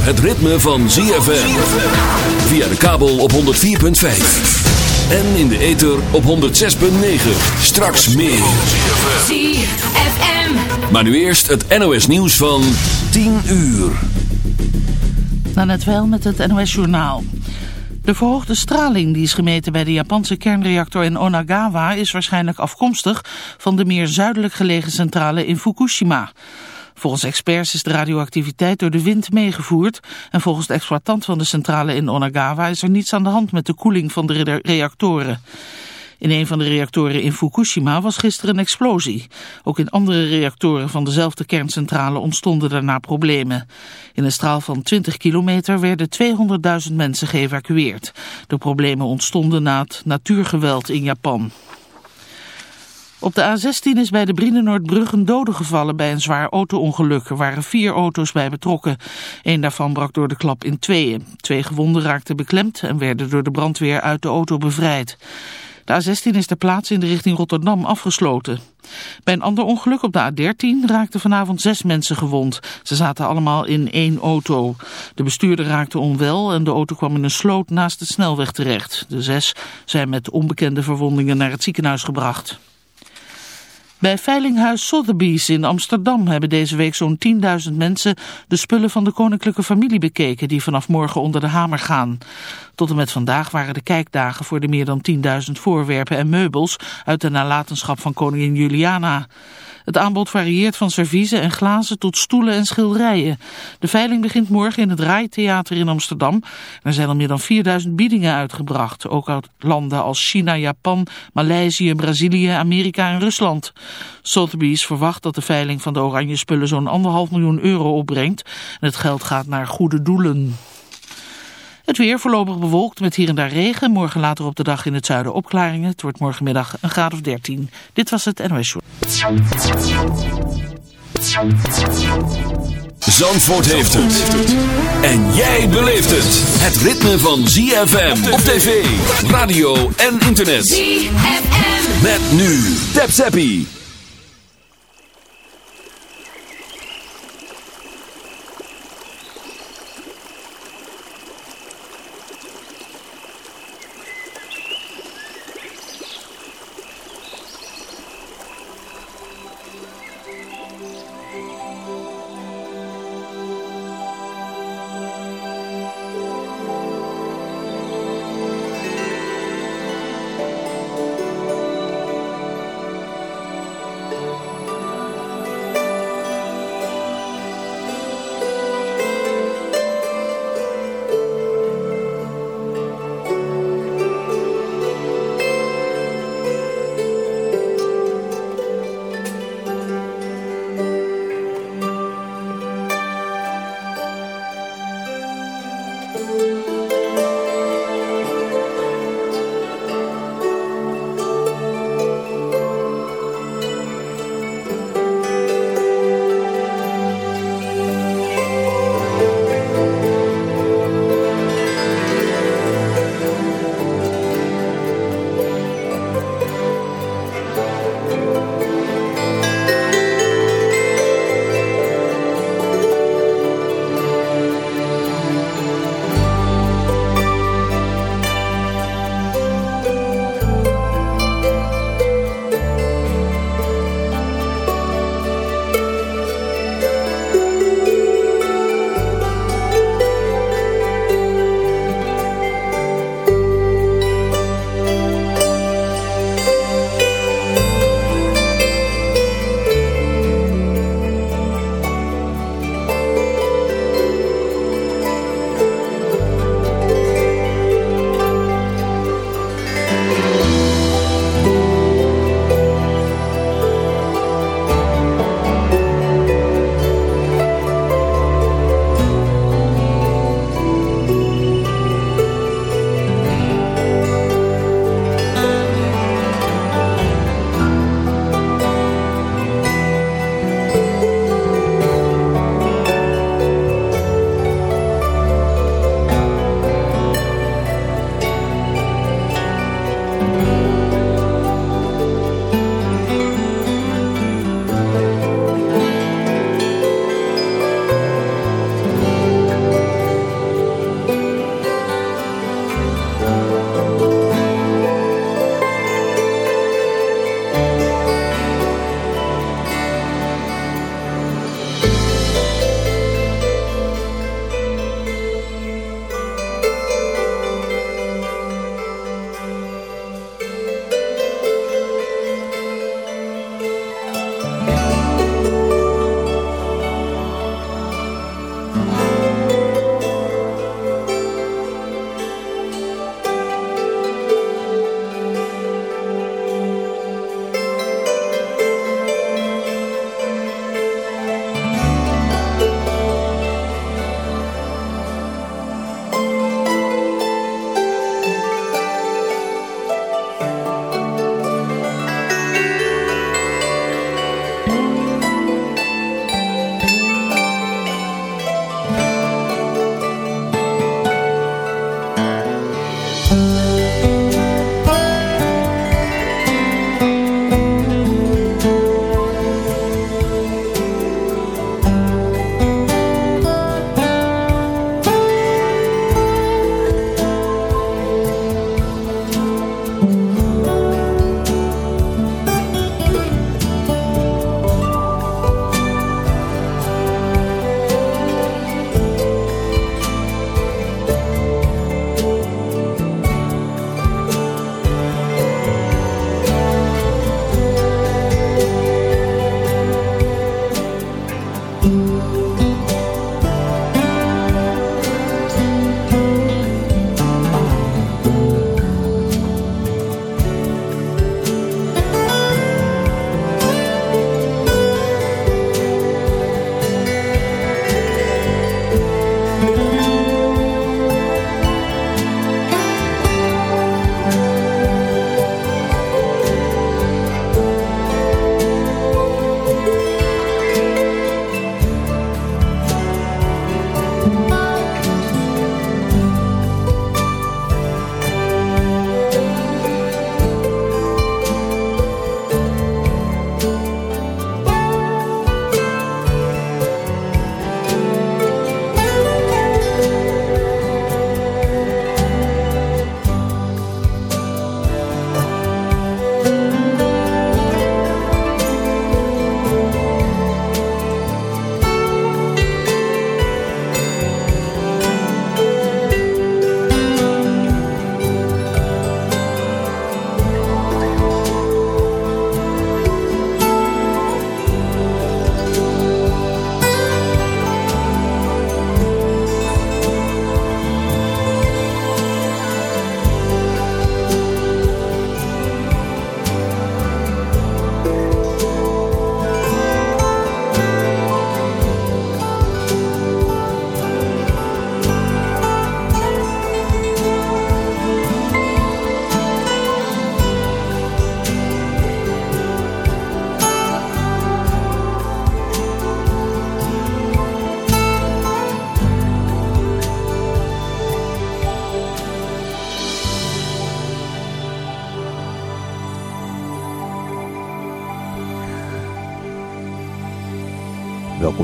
Zover het ritme van ZFM. Via de kabel op 104.5. En in de ether op 106.9. Straks meer. ZFM. Maar nu eerst het NOS nieuws van 10 uur. net wel met het NOS journaal. De verhoogde straling die is gemeten bij de Japanse kernreactor in Onagawa is waarschijnlijk afkomstig van de meer zuidelijk gelegen centrale in Fukushima. Volgens experts is de radioactiviteit door de wind meegevoerd en volgens de exploitant van de centrale in Onagawa is er niets aan de hand met de koeling van de reactoren. In een van de reactoren in Fukushima was gisteren een explosie. Ook in andere reactoren van dezelfde kerncentrale ontstonden daarna problemen. In een straal van 20 kilometer werden 200.000 mensen geëvacueerd. De problemen ontstonden na het natuurgeweld in Japan. Op de A16 is bij de Brienenoordbrug een dode gevallen bij een zwaar auto-ongeluk. Er waren vier auto's bij betrokken. Een daarvan brak door de klap in tweeën. Twee gewonden raakten beklemd en werden door de brandweer uit de auto bevrijd. De A16 is ter plaatse in de richting Rotterdam afgesloten. Bij een ander ongeluk op de A13 raakten vanavond zes mensen gewond. Ze zaten allemaal in één auto. De bestuurder raakte onwel en de auto kwam in een sloot naast de snelweg terecht. De zes zijn met onbekende verwondingen naar het ziekenhuis gebracht. Bij Veilinghuis Sotheby's in Amsterdam hebben deze week zo'n 10.000 mensen de spullen van de koninklijke familie bekeken die vanaf morgen onder de hamer gaan. Tot en met vandaag waren de kijkdagen voor de meer dan 10.000 voorwerpen en meubels uit de nalatenschap van koningin Juliana. Het aanbod varieert van serviezen en glazen tot stoelen en schilderijen. De veiling begint morgen in het Rijtheater in Amsterdam. Er zijn al meer dan 4000 biedingen uitgebracht. Ook uit landen als China, Japan, Maleisië, Brazilië, Amerika en Rusland. Sotheby's verwacht dat de veiling van de oranje spullen zo'n anderhalf miljoen euro opbrengt. En het geld gaat naar goede doelen. Het weer voorlopig bewolkt met hier en daar regen. Morgen later op de dag in het zuiden opklaringen. Het wordt morgenmiddag een graad of 13. Dit was het NOS Show. Zandvoort heeft het. En jij beleeft het. Het ritme van ZFM op tv, radio en internet. ZFM. Met nu. Tap Zappie.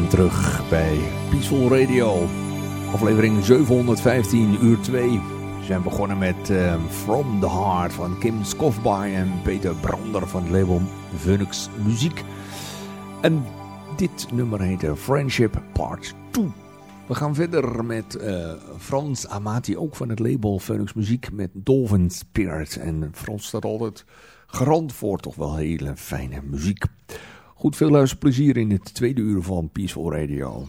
Terug bij Peaceful Radio, aflevering 715, uur 2. We zijn begonnen met uh, From the Heart van Kim Skofby en Peter Brander van het label Phoenix Muziek. En dit nummer heet Friendship Part 2. We gaan verder met uh, Frans Amati, ook van het label Phoenix Muziek, met Dolphin Spirit. En Frans staat altijd garant voor toch wel hele fijne muziek. Goed, veel luisterplezier in het tweede uur van Peaceful Radio.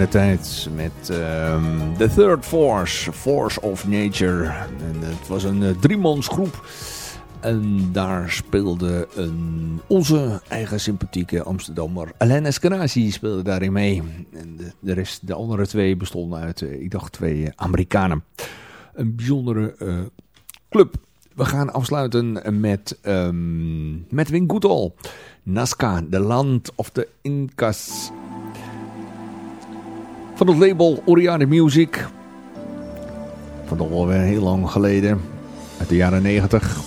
De tijd met um, The Third Force, Force of Nature. En het was een uh, driemansgroep. En daar speelde een, onze eigen sympathieke Amsterdammer Alain Eskenazi speelde daarin mee. En de, de, rest, de andere twee bestonden uit, uh, ik dacht, twee uh, Amerikanen. Een bijzondere club. We gaan afsluiten met, um, met Win Goodall. Nazca, The Land of the Incas. Van het label Oriane Music. Van alweer heel lang geleden. Uit de jaren 90.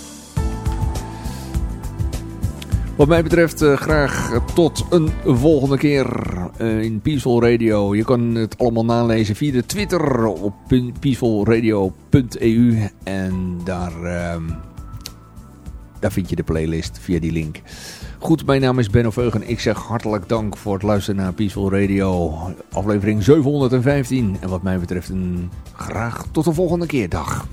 Wat mij betreft uh, graag tot een volgende keer uh, in Peaceful Radio. Je kan het allemaal nalezen via de Twitter op peacefulradio.eu. En daar, uh, daar vind je de playlist via die link. Goed, mijn naam is Benno Veugen. Ik zeg hartelijk dank voor het luisteren naar Peaceful Radio. Aflevering 715. En wat mij betreft een graag tot de volgende keer. Dag.